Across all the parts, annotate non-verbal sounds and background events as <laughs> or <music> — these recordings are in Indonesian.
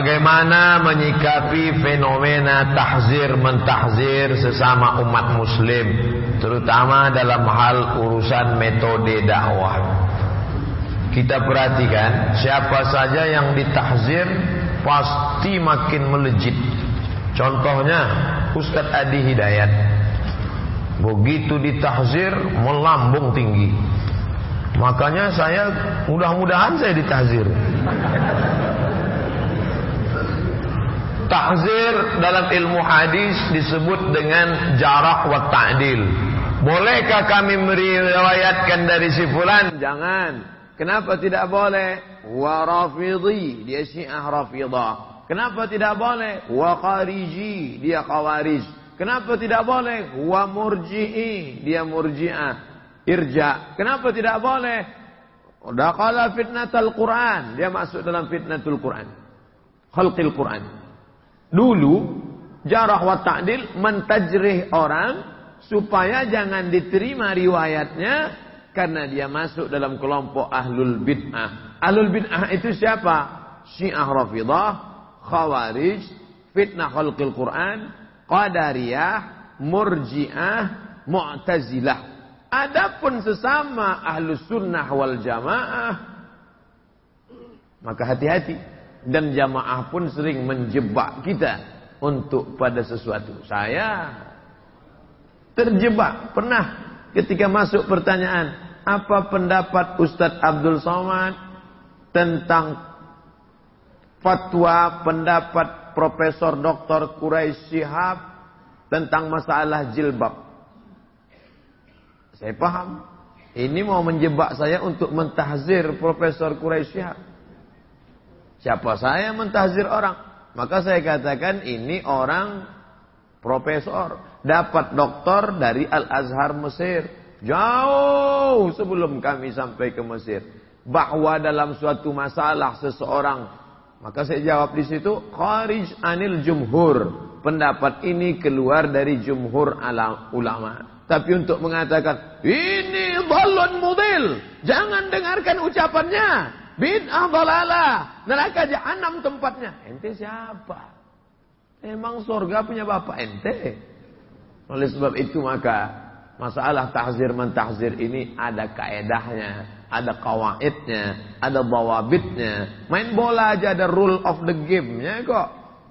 Bagaimana menyikapi fenomena tahzir mentahzir sesama umat muslim terutama dalam hal urusan metode dakwah. Kita perhatikan siapa saja yang ditahzir pasti makin melejit. Contohnya Ustadz Adi Hidayat. Begitu ditahzir melambung tinggi. Makanya saya mudah-mudahan saya ditahzir. Tahzir dalam ilmu hadis disebut dengan jarak wa ta'dil. Bolehkah kami meriwayatkan dari si fulan? Jangan. Kenapa tidak boleh? Wa rafidhi, dia syiah rafidah. Kenapa tidak boleh? Wa khariji, dia khawarij. Kenapa tidak boleh? Wa murji'i, dia murji'ah. Irja. Kenapa tidak boleh? Dakhala fitnatul Quran, dia masuk dalam fitnatul Quran. Khalqil Quran. Dulu jarah wa ta'dil mentajrih orang supaya jangan diterima riwayatnya karena dia masuk dalam kelompok ahlul bid'ah. Ahlul bid'ah itu siapa? Syiah Rafidah, Khawarij, fitnah khalqil Quran, Qadariyah, Murji'ah, Mu'tazilah. Adapun sesama ahlus sunnah wal jamaah maka hati-hati dan jamaah pun sering menjebak kita untuk pada sesuatu. Saya terjebak pernah ketika masuk pertanyaan, apa pendapat Ustadz Abdul Somad tentang fatwa pendapat Profesor Dr. Quraisy Shihab tentang masalah jilbab. Saya paham. Ini mau menjebak saya untuk mentahzir Profesor Quraisy Shihab. Siapa saya mentahzir orang? Maka saya katakan ini orang profesor. Dapat doktor dari Al-Azhar Mesir. Jauh sebelum kami sampai ke Mesir. Bahwa dalam suatu masalah seseorang. Maka saya jawab di situ. Kharij anil jumhur. Pendapat ini keluar dari jumhur ulama. Tapi untuk mengatakan. Ini balon mudil. Jangan dengarkan ucapannya. Bid'ah dalalah. Neraka jahanam tempatnya. Ente siapa? Emang surga punya bapak ente? Oleh sebab itu maka masalah tahzir mentahzir ini ada kaedahnya, ada kawaidnya, ada bawabitnya. Main bola aja ada rule of the game-nya kok.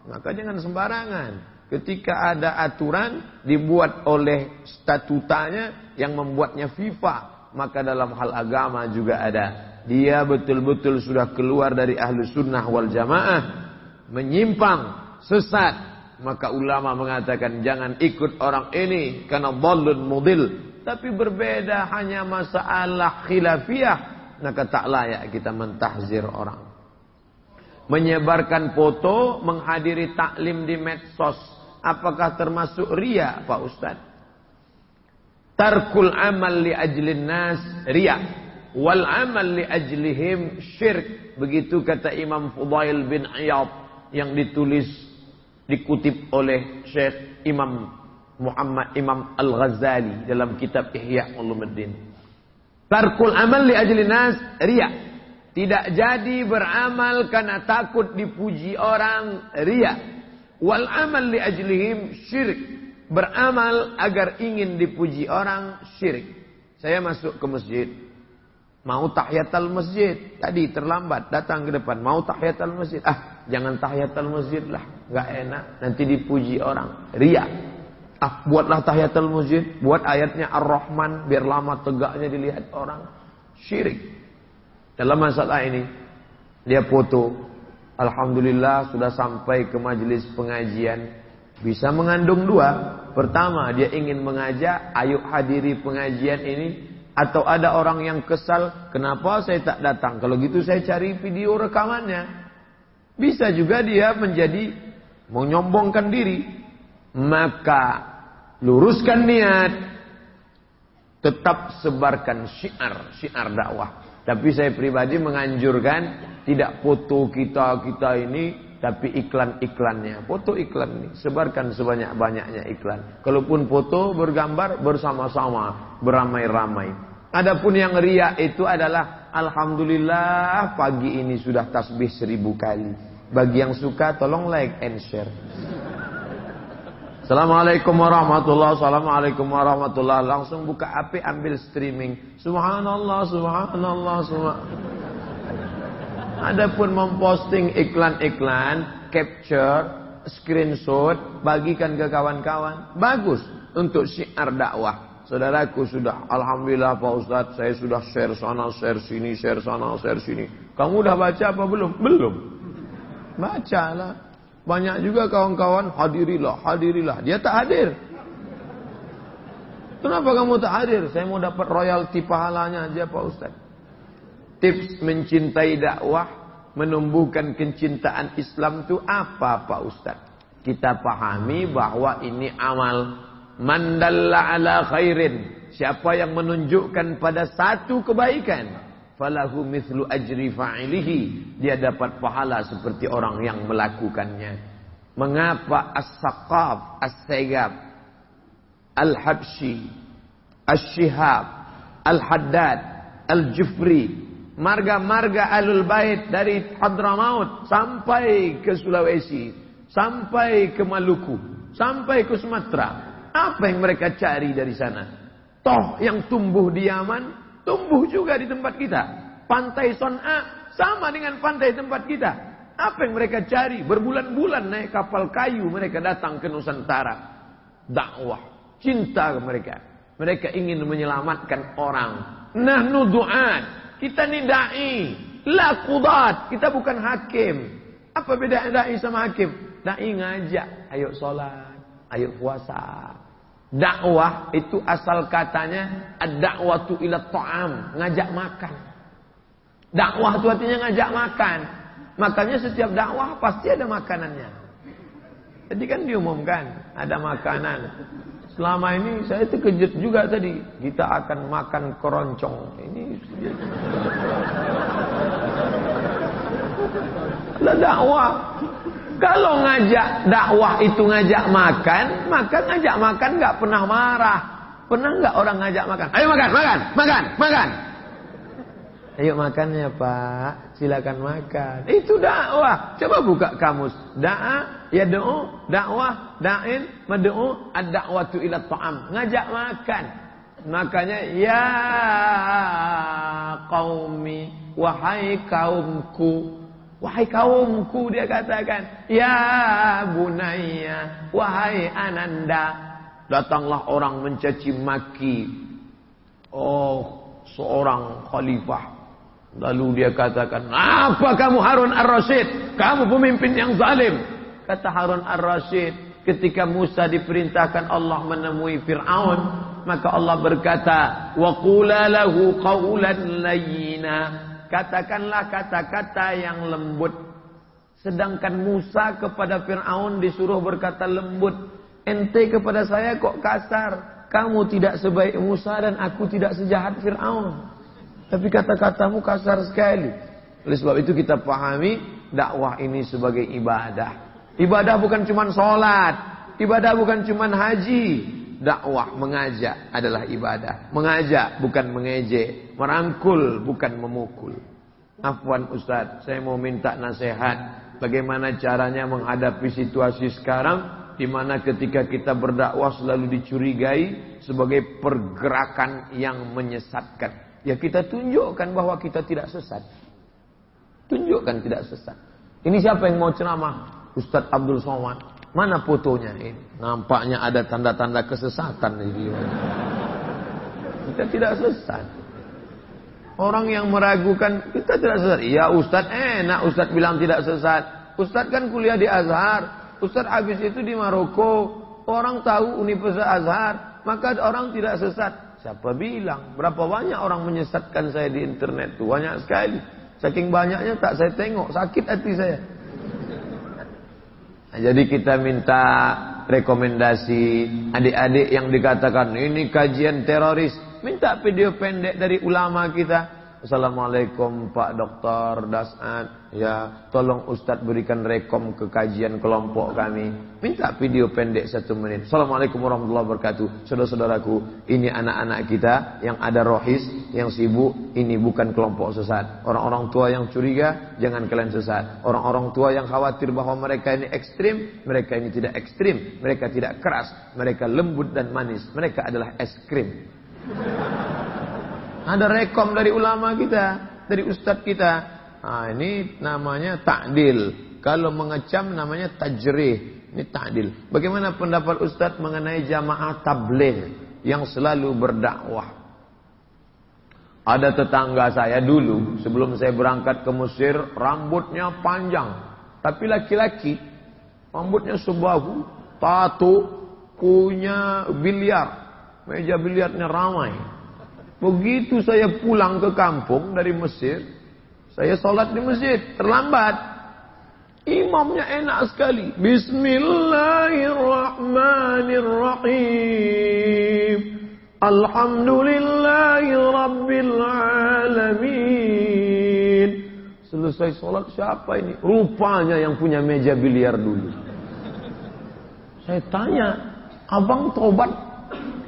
Maka jangan sembarangan. Ketika ada aturan dibuat oleh statutanya yang membuatnya FIFA, maka dalam hal agama juga ada dia betul-betul sudah keluar dari ahlu sunnah wal jamaah, menyimpang, sesat, maka ulama mengatakan jangan ikut orang ini karena dhalun mudil. Tapi berbeda hanya masalah khilafiyah, maka tak layak kita mentahzir orang. Menyebarkan foto, menghadiri taklim di medsos, apakah termasuk ria, Pak Ustaz? Tarkul amal li ajlin nas ria wal amal li ajlihim syirk. Begitu kata Imam Fudail bin Iyad yang ditulis dikutip oleh Syekh Imam Muhammad Imam Al-Ghazali dalam kitab Ihya Ulumuddin. Tarkul amal li ajli nas riya. Tidak jadi beramal karena takut dipuji orang riya. Wal amal li ajlihim syirik beramal agar ingin dipuji orang syirik saya masuk ke masjid Mau tahiyatul masjid. Tadi terlambat datang ke depan. Mau tahiyatul masjid. Ah, jangan tahiyatul masjid lah. Gak enak. Nanti dipuji orang. Ria. Ah, buatlah tahiyatul masjid. Buat ayatnya Ar-Rahman. Biar lama tegaknya dilihat orang. Syirik. Dalam masalah ini. Dia foto. Alhamdulillah sudah sampai ke majelis pengajian. Bisa mengandung dua. Pertama, dia ingin mengajak. Ayo hadiri pengajian ini atau ada orang yang kesal, kenapa saya tak datang? Kalau gitu saya cari video rekamannya. Bisa juga dia menjadi menyombongkan diri. Maka luruskan niat. Tetap sebarkan syiar, syiar dakwah. Tapi saya pribadi menganjurkan tidak foto kita-kita ini tapi iklan-iklannya. Foto iklan ini sebarkan sebanyak-banyaknya iklan. Kalaupun foto bergambar bersama-sama, beramai-ramai. Adapun yang ria itu adalah Alhamdulillah pagi ini sudah tasbih seribu kali. Bagi yang suka tolong like and share. Assalamualaikum warahmatullahi Assalamualaikum warahmatullahi Langsung buka HP ambil streaming. Subhanallah Subhanallah Subhanallah. Adapun memposting iklan-iklan Capture Screenshot Bagikan ke kawan-kawan. Bagus untuk syiar dakwah Saudaraku sudah Alhamdulillah Pak Ustadz Saya sudah share sana share sini Share sana share sini Kamu udah baca apa belum? Belum Bacalah banyak juga kawan-kawan hadirilah, hadirilah. Dia tak hadir. Kenapa kamu tak hadir? Saya mau dapat royalti pahalanya aja Pak Ustaz. Tips mencintai dakwah, menumbuhkan kecintaan Islam itu apa Pak Ustaz? Kita pahami bahwa ini amal. Mandalla ala khairin. Siapa yang menunjukkan pada satu kebaikan falahu mithlu ajri fa'ilihi dia dapat pahala seperti orang yang melakukannya mengapa as-saqaf as-segab al-habsyi as-shihab al-haddad al-jufri marga-marga alul bait dari Hadramaut sampai ke Sulawesi sampai ke Maluku sampai ke Sumatera apa yang mereka cari dari sana toh yang tumbuh di Yaman tumbuh juga di tempat kita. Pantai Son'a sama dengan pantai tempat kita. Apa yang mereka cari? Berbulan-bulan naik kapal kayu mereka datang ke Nusantara. Dakwah, cinta ke mereka. Mereka ingin menyelamatkan orang. Nahnu du'at. Kita ni da'i. La. Kita bukan hakim. Apa beda da'i sama hakim? Da'i ngajak. Ayo sholat. Ayo puasa. Dakwah itu asal katanya ad-da'watu ila ta'am, ngajak makan. Dakwah itu artinya ngajak makan. Makanya setiap dakwah pasti ada makanannya. Jadi kan diumumkan ada makanan. Selama ini saya terkejut juga tadi. Kita akan makan keroncong. Ini <laughs> ada dakwah. Kalau ngajak dakwah itu ngajak makan, maka ngajak makan nggak pernah marah. Pernah nggak orang ngajak makan? Ayo makan, makan, makan, makan. Ayo makannya Pak, silakan makan. Itu dakwah. Coba buka kamus. Da'a, ya doa, dakwah, da'in, mad'u, ad-da'watu ila ta'am. Ngajak makan. Makanya ya qaumi wahai kaumku Wahai kaumku dia katakan, Ya bunaya, wahai ananda. Datanglah orang mencaci maki. Oh, seorang khalifah. Lalu dia katakan, apa kamu Harun ar-Rasyid? Kamu pemimpin yang zalim. Kata Harun ar-Rasyid, ketika Musa diperintahkan Allah menemui Fir'aun, maka Allah berkata, وَقُولَ لَهُ قَوْلًا لَيِّنًا Katakanlah kata-kata yang lembut. Sedangkan Musa kepada Fir'aun disuruh berkata lembut. Ente kepada saya kok kasar. Kamu tidak sebaik Musa dan aku tidak sejahat Fir'aun. Tapi kata-katamu kasar sekali. Oleh sebab itu kita pahami dakwah ini sebagai ibadah. Ibadah bukan cuma sholat. Ibadah bukan cuma haji dakwah mengajak adalah ibadah. Mengajak bukan mengejek, merangkul bukan memukul. Afwan Ustaz, saya mau minta nasihat bagaimana caranya menghadapi situasi sekarang di mana ketika kita berdakwah selalu dicurigai sebagai pergerakan yang menyesatkan. Ya kita tunjukkan bahwa kita tidak sesat. Tunjukkan tidak sesat. Ini siapa yang mau ceramah? Ustaz Abdul Somad. Mana fotonya ini? Nampaknya ada tanda-tanda kesesatan di dia. Kita tidak sesat. Orang yang meragukan kita tidak sesat. Ya Ustaz enak Ustaz bilang tidak sesat. Ustaz kan kuliah di Azhar. Ustaz habis itu di Maroko. Orang tahu Universitas Azhar. Maka orang tidak sesat. Siapa bilang? Berapa banyak orang menyesatkan saya di internet tuh? Banyak sekali. Saking banyaknya tak saya tengok. Sakit hati saya. Nah, jadi kita minta rekomendasi adik-adik yang dikatakan ini kajian teroris. Minta video pendek dari ulama kita. Assalamualaikum Pak Dokter Dasat. Ya, tolong Ustadz berikan rekom ke kajian kelompok kami. Minta video pendek satu menit. Assalamualaikum warahmatullahi wabarakatuh. Saudara-saudaraku, ini anak-anak kita yang ada rohis, yang sibuk. Ini bukan kelompok sesat. Orang-orang tua yang curiga, jangan kalian sesat. Orang-orang tua yang khawatir bahwa mereka ini ekstrim, mereka ini tidak ekstrim. Mereka tidak keras, mereka lembut dan manis. Mereka adalah es krim. Ada rekom dari ulama kita, dari ustadz kita. Nah, ini namanya takdil. Kalau mengecam namanya tajrih. Ini takdil. Bagaimana pendapat ustadz mengenai jamaah tabligh yang selalu berdakwah? Ada tetangga saya dulu, sebelum saya berangkat ke Mesir, rambutnya panjang. Tapi laki-laki, rambutnya sebahu, tato, punya biliar. Meja biliarnya ramai. Begitu saya pulang ke kampung dari Mesir, saya sholat di masjid, terlambat. Imamnya enak sekali. Bismillahirrahmanirrahim. Alhamdulillahi Rabbil Alamin. Selesai sholat siapa ini? Rupanya yang punya meja biliar dulu. Saya tanya, abang tobat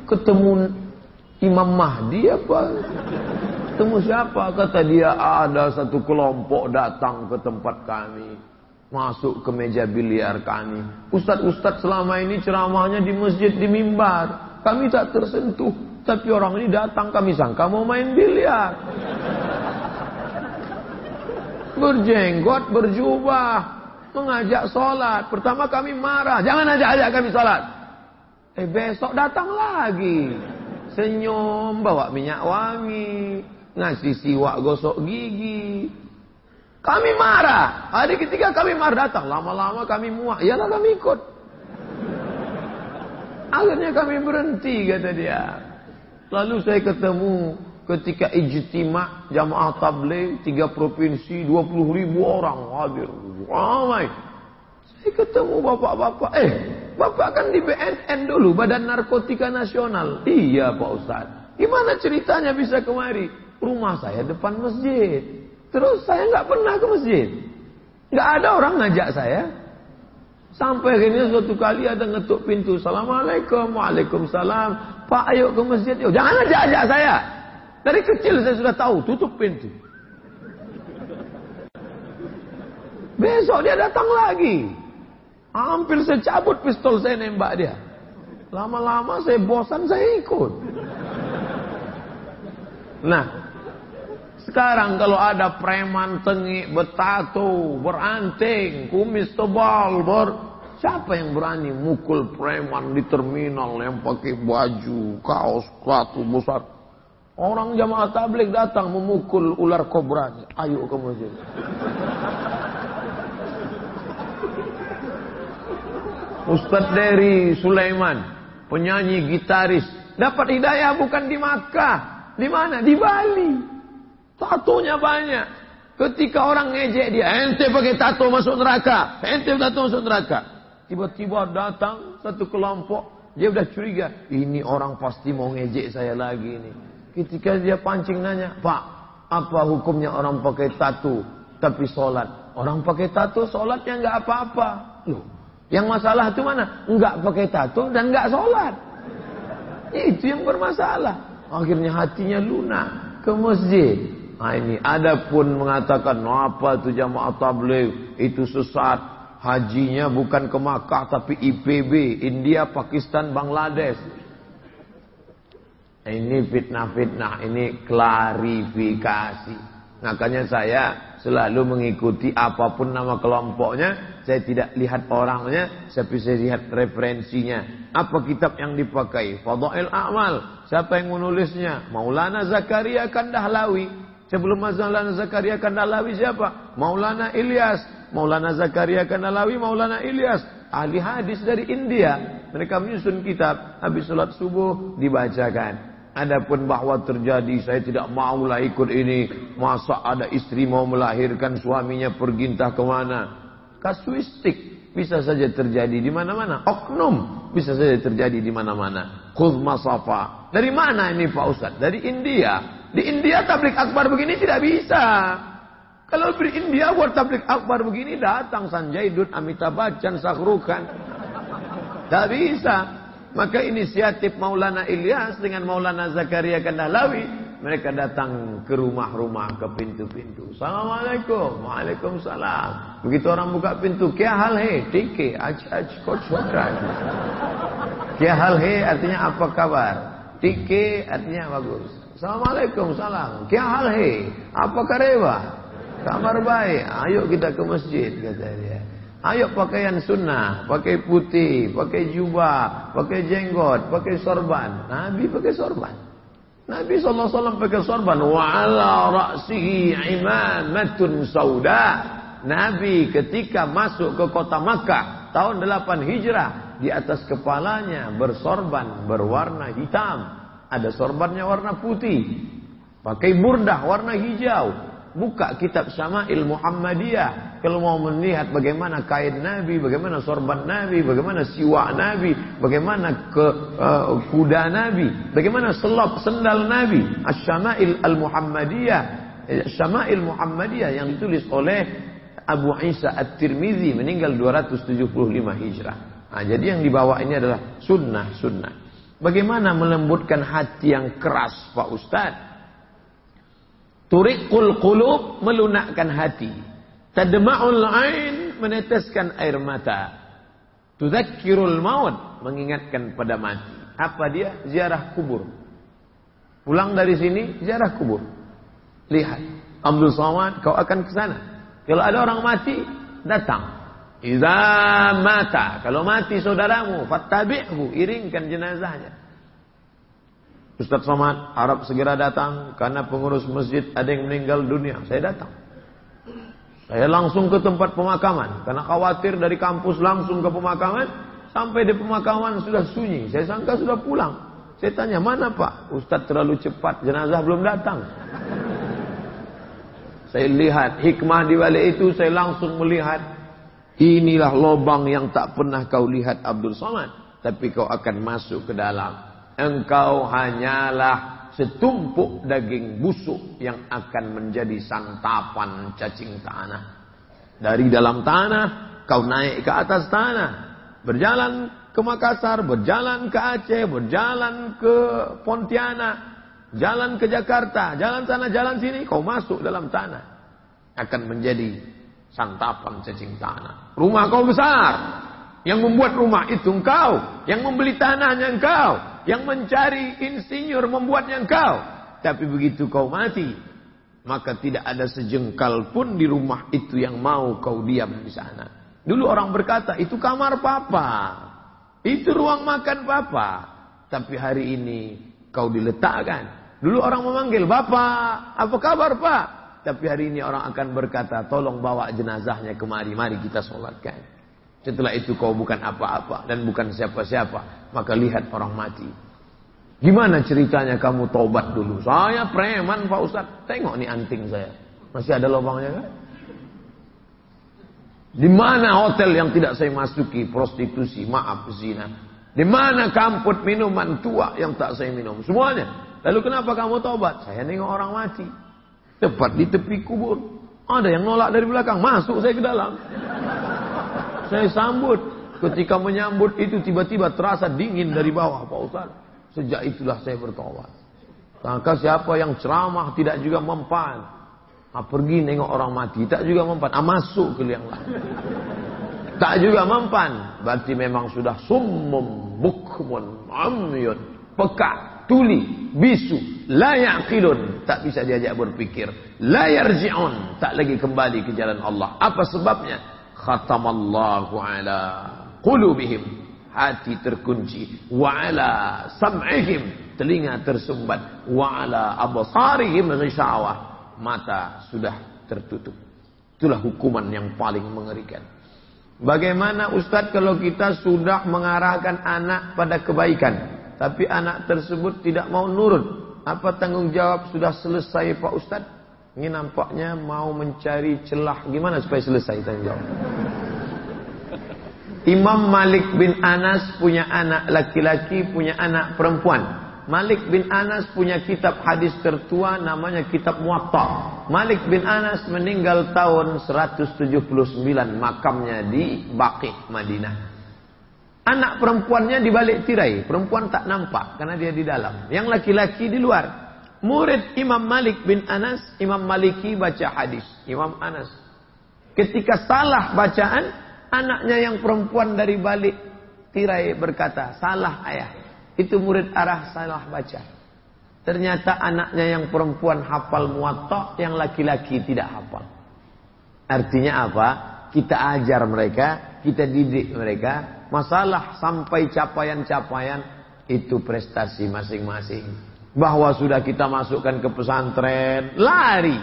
ketemu Imam Mahdi apa? Temu siapa? Kata dia ada satu kelompok datang ke tempat kami. Masuk ke meja biliar kami. Ustadz-ustadz selama ini ceramahnya di masjid, di mimbar. Kami tak tersentuh. Tapi orang ini datang kami sangka mau main biliar. Berjenggot, berjubah. Mengajak sholat. Pertama kami marah. Jangan ajak-ajak kami sholat. Eh besok datang lagi senyum, bawa minyak wangi, ngasih siwak gosok gigi. Kami marah. Hari ketiga kami marah datang. Lama-lama kami muak. Iyalah kami ikut. Akhirnya kami berhenti kata dia. Lalu saya ketemu ketika ijtima jamaah tabligh tiga provinsi 20 ribu orang hadir ramai saya ketemu bapak-bapak eh Bapak kan di BNN dulu, Badan Narkotika Nasional. Iya Pak Ustaz. Gimana ceritanya bisa kemari? Rumah saya depan masjid. Terus saya nggak pernah ke masjid. Nggak ada orang ngajak saya. Sampai akhirnya suatu kali ada ngetuk pintu. Assalamualaikum, Waalaikumsalam. Pak ayo ke masjid. Yuk. Jangan ajak-ajak saya. Dari kecil saya sudah tahu, tutup pintu. Besok dia datang lagi. Hampir saya cabut pistol saya nembak dia. Lama-lama saya bosan saya ikut. Nah, sekarang kalau ada preman tengik, bertato, beranting, kumis tebal, ber... Siapa yang berani mukul preman di terminal yang pakai baju, kaos, sepatu besar? Orang jamaah tablik datang memukul ular kobra. Ayo ke masjid. Ustadz Dery Sulaiman, penyanyi gitaris, dapat hidayah bukan di Makkah. Di mana? Di Bali. Tatonya banyak. Ketika orang ngejek dia, ente pakai tato masuk neraka, ente tato masuk neraka. Tiba-tiba datang satu kelompok, dia udah curiga, ini orang pasti mau ngejek saya lagi ini. Ketika dia pancing nanya, Pak, apa hukumnya orang pakai tato tapi sholat? Orang pakai tato sholatnya nggak apa-apa. Loh, yang masalah itu mana? Enggak pakai tato dan enggak sholat. Itu yang bermasalah. Akhirnya hatinya lunak ke masjid. Nah ini ada pun mengatakan apa itu jamaah tabligh itu sesat. Hajinya bukan ke Makkah tapi IPB, India, Pakistan, Bangladesh. Ini fitnah-fitnah, ini klarifikasi. Makanya saya selalu mengikuti apa pun nama kelompoknya, saya tidak lihat orangnya, saya lihat referensinya. Apa kitab yang dipakai? Fadail A'mal. Siapa yang menulisnya? Maulana Zakaria Kandahlawi. Sebelum Maulana Zakaria Kandahlawi siapa? Maulana Ilyas. Maulana Zakaria Kandahlawi, Maulana Ilyas. Ahli hadis dari India. Mereka menyusun kitab. Habis sholat subuh dibacakan. Adapun bahwa terjadi saya tidak maulah ikut ini. Masa ada istri mau melahirkan suaminya pergi entah ke mana. Kasuistik bisa saja terjadi di mana-mana. Oknum bisa saja terjadi di mana-mana. Khudh masafa. Dari mana ini Pak Ustaz? Dari India. Di India tablik akbar begini tidak bisa. Kalau di India buat tablik akbar begini datang Sanjay Dutt, Amitabh Bachchan, Sakrukan. Tidak bisa. Maka inisiatif Maulana Ilyas dengan Maulana Zakaria Kandahlawi mereka datang ke rumah-rumah, ke pintu-pintu. Assalamualaikum. Waalaikumsalam. Begitu orang buka pintu, kya hal he? Tike, aj aj kot Kya hal he artinya apa kabar? Tike artinya bagus. Assalamualaikum, salam. Kya hal he? Apa karewa? Kamar baik. Ayo kita ke masjid kata dia. Ayo pakaian sunnah, pakai putih, pakai jubah, pakai jenggot, pakai sorban. Nabi pakai sorban. Nabi SAW pakai sorban. Wa ala ra'sihi imamatun sauda. Nabi ketika masuk ke kota Makkah tahun 8 Hijrah di atas kepalanya bersorban berwarna hitam. Ada sorbannya warna putih. Pakai burdah warna hijau. Buka kitab Syama'il Muhammadiyah. Kalau mau melihat bagaimana kain Nabi, bagaimana sorban Nabi, bagaimana siwa Nabi, bagaimana ke uh, kuda Nabi, bagaimana selop sendal Nabi. Asy-Syama'il Al-Muhammadiyah. Syama'il Muhammadiyah yang ditulis oleh Abu Isa At-Tirmizi meninggal 275 Hijrah. Nah, jadi yang dibawa ini adalah sunnah-sunnah. Bagaimana melembutkan hati yang keras Pak Ustadz? Turikul qulub melunakkan hati. Tadma'ul ain meneteskan air mata. Tudzakirul maut mengingatkan pada mati. Apa dia? Ziarah kubur. Pulang dari sini ziarah kubur. Lihat, Abdul kau akan ke sana. Kalau ada orang mati, datang. Iza mata, kalau mati saudaramu, fattabi'hu, iringkan jenazahnya. Ustaz Somad, Arab segera datang karena pengurus masjid ada yang meninggal dunia. Saya datang. Saya langsung ke tempat pemakaman karena khawatir dari kampus langsung ke pemakaman sampai di pemakaman sudah sunyi. Saya sangka sudah pulang. Saya tanya, "Mana, Pak? Ustaz terlalu cepat, jenazah belum datang." Saya lihat hikmah di balik itu, saya langsung melihat inilah lobang yang tak pernah kau lihat Abdul Somad, tapi kau akan masuk ke dalam engkau hanyalah setumpuk daging busuk yang akan menjadi santapan cacing tanah. Dari dalam tanah, kau naik ke atas tanah. Berjalan ke Makassar, berjalan ke Aceh, berjalan ke Pontianak, jalan ke Jakarta, jalan sana, jalan sini, kau masuk dalam tanah. Akan menjadi santapan cacing tanah. Rumah kau besar. Yang membuat rumah itu engkau. Yang membeli tanahnya engkau yang mencari insinyur membuatnya engkau. Tapi begitu kau mati, maka tidak ada sejengkal pun di rumah itu yang mau kau diam di sana. Dulu orang berkata, itu kamar papa. Itu ruang makan papa. Tapi hari ini kau diletakkan. Dulu orang memanggil, Bapak, apa kabar Pak? Tapi hari ini orang akan berkata, tolong bawa jenazahnya kemari, mari kita sholatkan. Setelah itu kau bukan apa-apa dan bukan siapa-siapa. Maka lihat orang mati. Gimana ceritanya kamu tobat dulu? Saya preman Pak Ustaz. Tengok nih anting saya. Masih ada lubangnya kan? Di mana hotel yang tidak saya masuki? Prostitusi, maaf, zina. Di mana kamput minuman tua yang tak saya minum? Semuanya. Lalu kenapa kamu tobat? Saya nengok orang mati. Tepat di tepi kubur. Ada yang nolak dari belakang. Masuk saya ke dalam. Saya sambut. Ketika menyambut itu tiba-tiba terasa dingin dari bawah Pak Ustaz. Sejak itulah saya bertobat. Maka siapa yang ceramah tidak juga mempan. Ah, pergi nengok orang mati. Tak juga mempan. Ah, masuk ke liang lain. Tak juga mempan. Berarti memang sudah summum, bukmun, amyun, peka, tuli, bisu, layak kilun. Tak bisa diajak berpikir. Layar yarji'un. Tak lagi kembali ke jalan Allah. Apa sebabnya? Khatamallahu ala qulubihim. Hati terkunci. Wa ala sam'ihim. Telinga tersumbat. Wa ala absarihim ghishawah mata sudah tertutup. Itulah hukuman yang paling mengerikan. Bagaimana Ustadz kalau kita sudah mengarahkan anak pada kebaikan tapi anak tersebut tidak mau nurut? Apa tanggung jawab sudah selesai Pak Ustadz ini nampaknya mau mencari celah. Gimana supaya selesai tanya jawab? Imam Malik bin Anas punya anak laki-laki, punya anak perempuan. Malik bin Anas punya kitab hadis tertua namanya kitab Muwatta. Malik bin Anas meninggal tahun 179 makamnya di Baqi Madinah. Anak perempuannya di balik tirai, perempuan tak nampak karena dia di dalam. Yang laki-laki di luar. Murid Imam Malik bin Anas, Imam Maliki baca hadis. Imam Anas. Ketika salah bacaan, anaknya yang perempuan dari balik tirai berkata, salah ayah. Itu murid arah salah baca. Ternyata anaknya yang perempuan hafal muwatta, yang laki-laki tidak hafal. Artinya apa? Kita ajar mereka, kita didik mereka. Masalah sampai capaian-capaian itu prestasi masing-masing. Bahwa sudah kita masukkan ke pesantren, lari.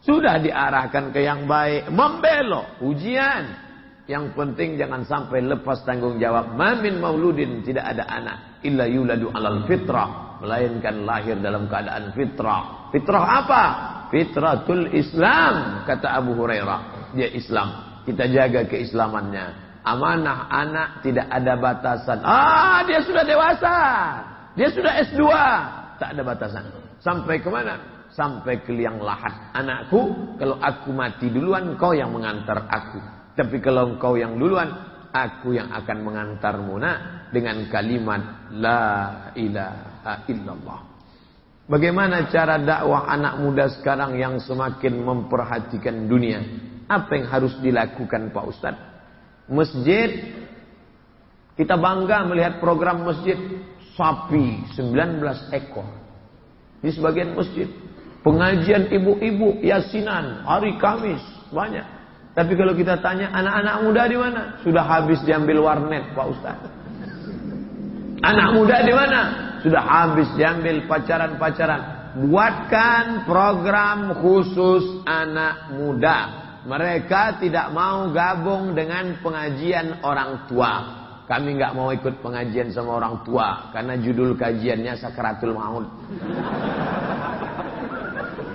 Sudah diarahkan ke yang baik, membelok, ujian. Yang penting jangan sampai lepas tanggung jawab. Mamin mauludin tidak ada anak illa yuladu alal fitrah melainkan lahir dalam keadaan fitrah. Fitrah apa? Fitratul Islam kata Abu Hurairah. Dia Islam. Kita jaga keislamannya. Amanah anak tidak ada batasan. Ah, dia sudah dewasa. Dia sudah S2. Tak ada batasan. Sampai ke mana? Sampai ke liang lahat. Anakku, kalau aku mati duluan, kau yang mengantar aku. Tapi kalau engkau yang duluan, aku yang akan mengantarmu nak dengan kalimat la ilaha illallah. Bagaimana cara dakwah anak muda sekarang yang semakin memperhatikan dunia? Apa yang harus dilakukan Pak Ustaz? Masjid kita bangga melihat program masjid sapi 19 ekor. Di sebagian masjid pengajian ibu-ibu yasinan hari Kamis banyak. Tapi kalau kita tanya anak-anak muda di mana? Sudah habis diambil warnet Pak Ustaz. Anak muda di mana? Sudah habis diambil pacaran-pacaran. Buatkan program khusus anak muda. Mereka tidak mau gabung dengan pengajian orang tua. Kami nggak mau ikut pengajian sama orang tua karena judul kajiannya Sakratul Maut.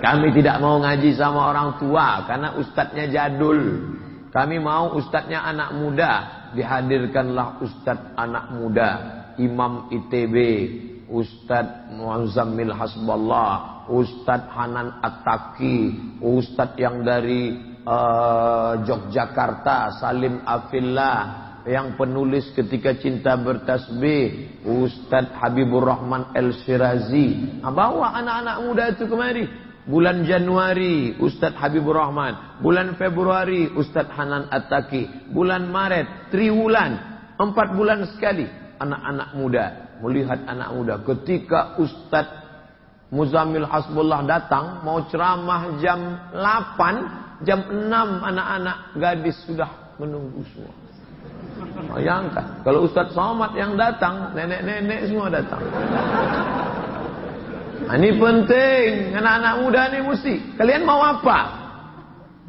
Kami tidak mau ngaji sama orang tua karena ustadznya jadul. Kami mau ustadznya anak muda. Dihadirkanlah ustadz anak muda. Imam ITB. Ustadz Muazzamil Hasballah. Ustadz Hanan Attaki. Ustadz yang dari uh, Yogyakarta. Salim Afillah yang penulis ketika cinta bertasbih Ustadz Habibur Rahman El Shirazi nah, bawa anak-anak muda itu kemari Bulan Januari Ustadz Habibur Rahman. Bulan Februari Ustadz Hanan Attaki. Bulan Maret triwulan. Empat bulan sekali. Anak-anak muda. Melihat anak muda. Ketika Ustadz Muzamil Hasbullah datang. Mau ceramah jam 8. Jam 6 anak-anak gadis sudah menunggu semua. Bayangkan. Kalau Ustadz Somad yang datang. Nenek-nenek semua datang. Nah, ini penting. Anak-anak muda ini mesti. Kalian mau apa?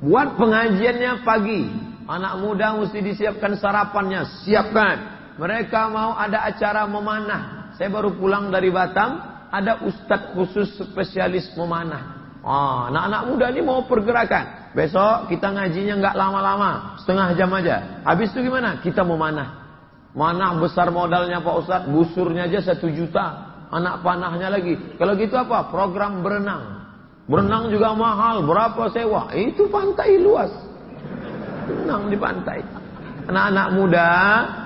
Buat pengajiannya pagi. Anak muda mesti disiapkan sarapannya. Siapkan. Mereka mau ada acara memanah. Saya baru pulang dari Batam. Ada ustadz khusus spesialis memanah. Ah, anak-anak muda ini mau pergerakan. Besok kita ngajinya nggak lama-lama. Setengah jam aja. Habis itu gimana? Kita memanah. Mana besar modalnya Pak Ustadz? Busurnya aja satu juta anak panahnya lagi. Kalau gitu apa? Program berenang. Berenang juga mahal. Berapa sewa? Itu pantai luas. Berenang di pantai. Anak-anak muda,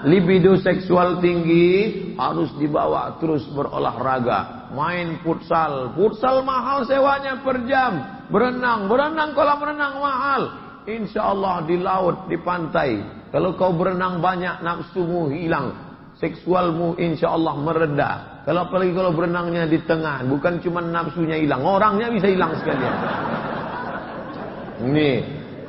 libido seksual tinggi, harus dibawa terus berolahraga. Main futsal. Futsal mahal sewanya per jam. Berenang. Berenang kolam renang mahal. Insya Allah di laut, di pantai. Kalau kau berenang banyak, nafsumu hilang. Seksualmu insya Allah meredah. Kalau apalagi kalau berenangnya di tengah, bukan cuma nafsunya hilang, orangnya bisa hilang sekalian. Ini,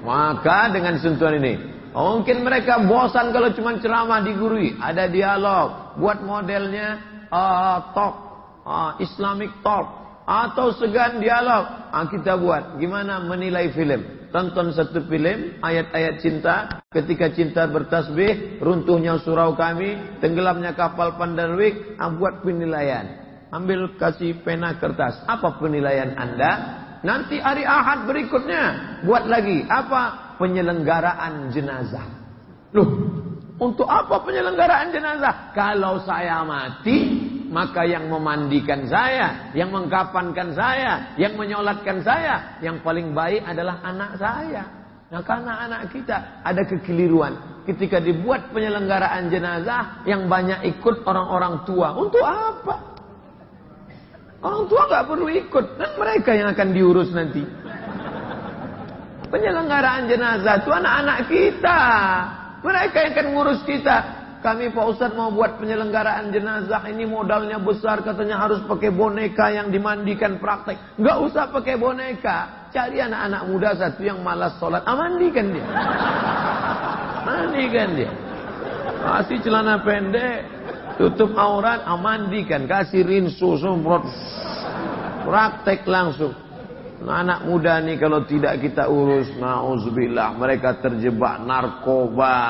maka dengan sentuhan ini, mungkin mereka bosan kalau cuma ceramah digurui, ada dialog, buat modelnya uh, talk, uh, Islamic talk, atau segan dialog. Ah, kita buat, gimana menilai film? tonton satu film ayat-ayat cinta. Ketika cinta bertasbih runtuhnya surau kami tenggelamnya kapal Pandarwik ah, buat penilaian. Ambil kasih pena kertas. Apa penilaian anda? Nanti hari Ahad berikutnya. Buat lagi. Apa penyelenggaraan jenazah? Loh untuk apa penyelenggaraan jenazah? Kalau saya mati maka yang memandikan saya, yang mengkapankan saya, yang menyolatkan saya, yang paling baik adalah anak saya. Nah karena anak kita ada kekeliruan. Ketika dibuat penyelenggaraan jenazah yang banyak ikut orang-orang tua. Untuk apa? Orang tua gak perlu ikut. Dan mereka yang akan diurus nanti. Penyelenggaraan jenazah itu anak-anak kita. Mereka yang akan ngurus kita. Kami Pak Ustadz mau buat penyelenggaraan jenazah ini modalnya besar katanya harus pakai boneka yang dimandikan praktek. Enggak usah pakai boneka. Cari anak-anak muda satu yang malas sholat. Ah, mandikan dia. Mandikan dia. Kasih celana pendek. Tutup aurat. Ah, mandikan. Kasih rinsu. Semprot. Praktek langsung. Nah, anak muda nih kalau tidak kita urus. Na'udzubillah. Mereka terjebak narkoba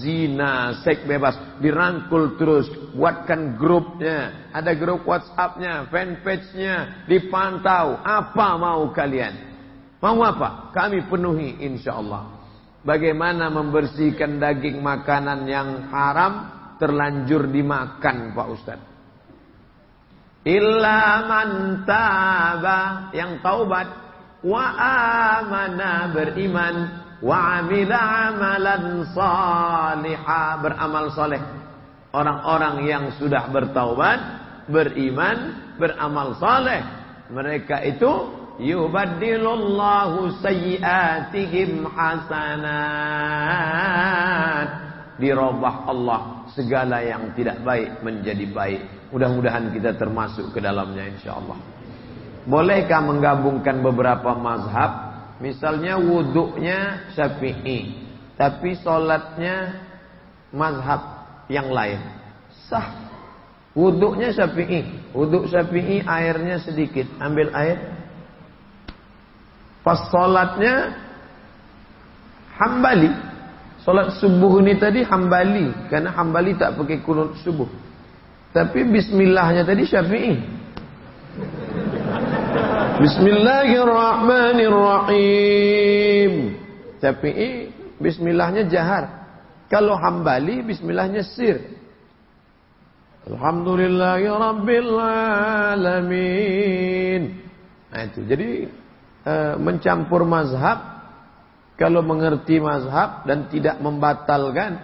zina, seks bebas, dirangkul terus, buatkan grupnya, ada grup WhatsAppnya, fanpage-nya, dipantau. Apa mau kalian? Mau apa? Kami penuhi insya Allah. Bagaimana membersihkan daging makanan yang haram terlanjur dimakan Pak Ustaz? Illa man taba yang taubat wa amana beriman wa amila amalan saliha. Beramal soleh. Orang-orang yang sudah bertaubat beriman beramal soleh. Mereka itu yubaddilullahu sayyiatihim hasanat. Dirubah Allah segala yang tidak baik menjadi baik. Mudah-mudahan kita termasuk ke dalamnya insyaallah bolehkah menggabungkan beberapa mazhab Misalnya wuduknya syafi'i. Tapi solatnya mazhab yang lain. Sah. Wuduknya syafi'i. Wuduk syafi'i airnya sedikit. Ambil air. Pas solatnya hambali. Solat subuh ini tadi hambali. Karena hambali tak pakai kunut subuh. Tapi bismillahnya tadi syafi'i. Bismillahirrahmanirrahim. Tapi bismillahnya jahar. Kalau hambali bismillahnya sir. Alhamdulillahi. Nah itu. Jadi e, mencampur mazhab kalau mengerti mazhab dan tidak membatalkan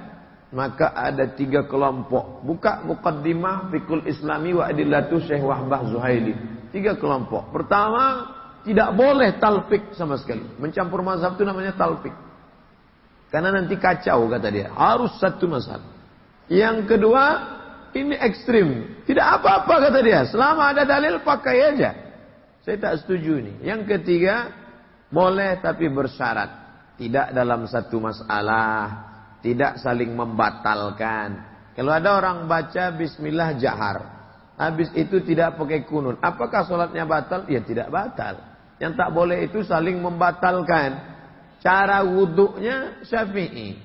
maka ada tiga kelompok. Buka muqaddimah fikul islami wa adillatu Syekh Wahbah Zuhaili. Tiga kelompok. Pertama, tidak boleh talfik sama sekali. Mencampur mazhab itu namanya talfik. Karena nanti kacau kata dia. Harus satu mazhab. Yang kedua, ini ekstrim. Tidak apa-apa kata dia. Selama ada dalil pakai aja. Saya tak setuju ini. Yang ketiga, boleh tapi bersyarat. Tidak dalam satu masalah. Tidak saling membatalkan. Kalau ada orang baca bismillah jahar. Habis itu tidak pakai kunun. Apakah sholatnya batal? Ya tidak batal. Yang tak boleh itu saling membatalkan. Cara wuduknya syafi'i.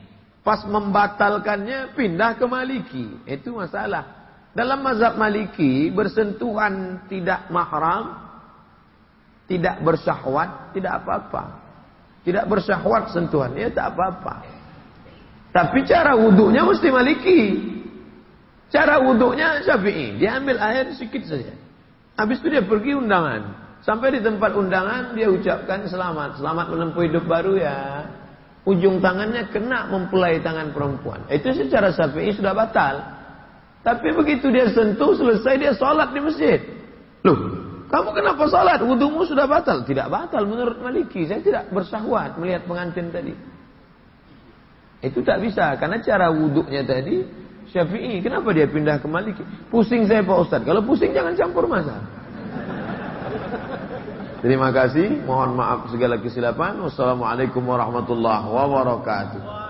Pas membatalkannya pindah ke maliki. Itu masalah. Dalam mazhab maliki bersentuhan tidak mahram. Tidak bersyahwat. Tidak apa-apa. Tidak bersyahwat sentuhan. Ya tak apa-apa. Tapi cara wuduknya mesti maliki. Cara wuduknya syafi'i. Dia ambil air sedikit saja. Habis itu dia pergi undangan. Sampai di tempat undangan dia ucapkan selamat. Selamat menempuh hidup baru ya. Ujung tangannya kena mempelai tangan perempuan. Itu secara syafi'i sudah batal. Tapi begitu dia sentuh selesai dia sholat di masjid. Loh, kamu kenapa sholat? Wudhumu sudah batal. Tidak batal menurut Maliki. Saya tidak bersahwat melihat pengantin tadi. Itu tak bisa. Karena cara wuduknya tadi Syafi'i. Kenapa dia pindah ke Maliki? Pusing saya Pak Ustadz. Kalau pusing jangan campur masalah. Terima kasih. Mohon maaf segala kesilapan. Wassalamualaikum warahmatullahi wabarakatuh.